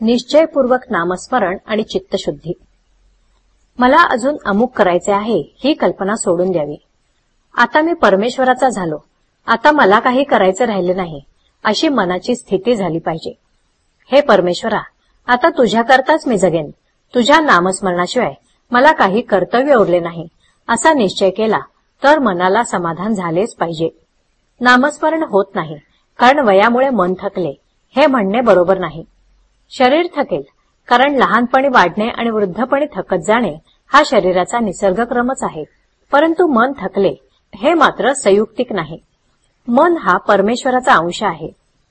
निश्चयपूर्वक नामस्मरण आणि चित्तशुद्धी. मला अजून अमुक करायचे आहे ही कल्पना सोडून द्यावी. आता मी परमेश्वराचा झालो. आता मला काही करायचे राहिले नाही अशी मनाची स्थिती झाली पाहिजे. हे परमेश्वरा आता तुझ्याकरताच मी जगेन. तुझ्या नामस्मरणाशिवाय मला काही कर्तव्य उरले नाही. असा निश्चय केला तर मनाला समाधान झालेच पाहिजे. नामस्मरण होत नाही कारण वयामुळे मन थकले हे म्हणणे बरोबर नाही. शरीर थकेल कारण लहानपणी वाढणे आणि वृद्धपणी थकत जाणे हा शरीराचा निसर्गक्रमच आहे. परंतु मन थकले हे मात्र संयुक्तिक नाही. मन हा परमेश्वराचा अंश आहे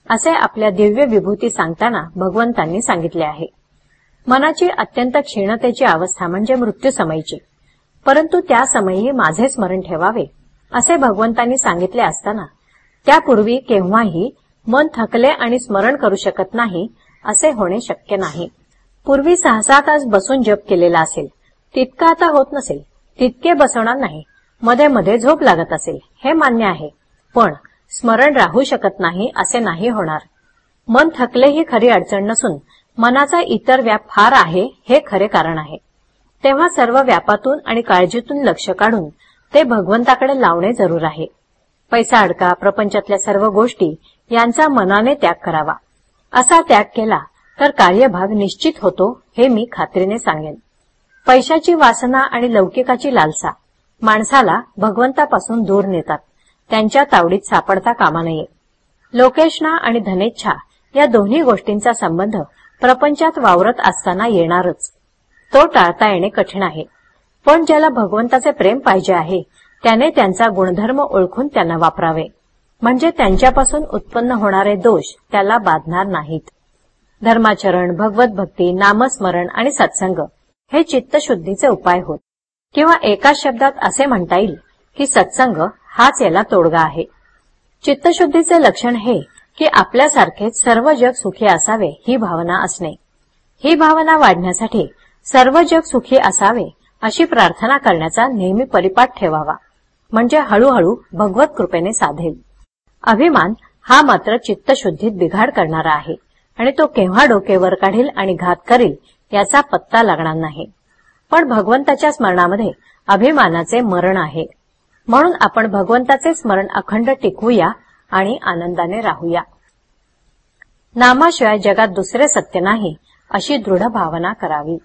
असे आपल्या दिव्य विभूती सांगताना भगवंतांनी सांगितले आहे. मनाची अत्यंत क्षीणतेची अवस्था म्हणजे मृत्यू समयीची. परंतु त्या समयी माझे स्मरण ठेवावे असे भगवंतांनी सांगितले असताना त्यापूर्वी केव्हाही मन थकले आणि स्मरण करू शकत नाही असे होणे शक्य नाही. पूर्वी सहा तास बसून जप केलेला असेल. तितका आता होत नसेल. तितके बसवणार नाही. मध्ये मध्ये झोप लागत असेल. हे मान्य आहे. पण स्मरण राहू शकत नाही असे नाही होणार. मन थकले ही खरी अडचण नसून मनाचा इतर व्याप फार आहे हे खरे कारण आहे. तेव्हा सर्व व्यापातून आणि काळजीतून लक्ष काढून ते भगवंताकडे लावणे जरूर आहे. पैसा अडका प्रपंचातल्या सर्व गोष्टी यांचा मनाने त्याग करावा. असा त्याग केला तर कार्यभाग निश्चित होतो हे मी खात्रीने सांगेन. पैशाची वासना आणि लौकिकाची लालसा माणसाला भगवंतापासून दूर नेतात त्यांच्या तावडीत सापडता कामा नये. लोकेशना आणि धनेच्छा या दोन्ही गोष्टींचा संबंध प्रपंचात वावरत असताना येणारच. तो टाळता येणे कठीण आहे. पण ज्याला भगवंताचे प्रेम पाहिजे आहे त्याने त्यांचा गुणधर्म ओळखून त्यांना वापरावे. म्हणजे त्यांच्यापासून उत्पन्न होणारे दोष त्याला बाधणार नाहीत. धर्माचरण भगवत भक्ती नामस्मरण आणि सत्संग हे चित्तशुद्धीचे उपाय होत. किंवा एका शब्दात असे म्हणता येईल की सत्संग हाच याला तोडगा आहे. चित्तशुद्धीचे लक्षण हे की आपल्यासारखेच सर्व जग सुखी असावे ही भावना असणे. ही भावना वाढण्यासाठी सर्व जग सुखी असावे अशी प्रार्थना करण्याचा नेहमी परिपाठ ठेवावा. म्हणजे हळूहळू भगवत कृपेने साधेल. अभिमान हा मात्र चित्तशुद्धीत बिघाड करणारा आहे आणि तो केव्हा डोके वर काढील आणि घात करील याचा पत्ता लागणार नाही. पण भगवंताच्या स्मरणामध्ये अभिमानाचे मरण आहे. म्हणून आपण भगवंताचे स्मरण अखंड टिकवूया आणि आनंदाने राहूया. नामाशिवाय जगात दुसरे सत्य नाही अशी दृढ भावना करावी.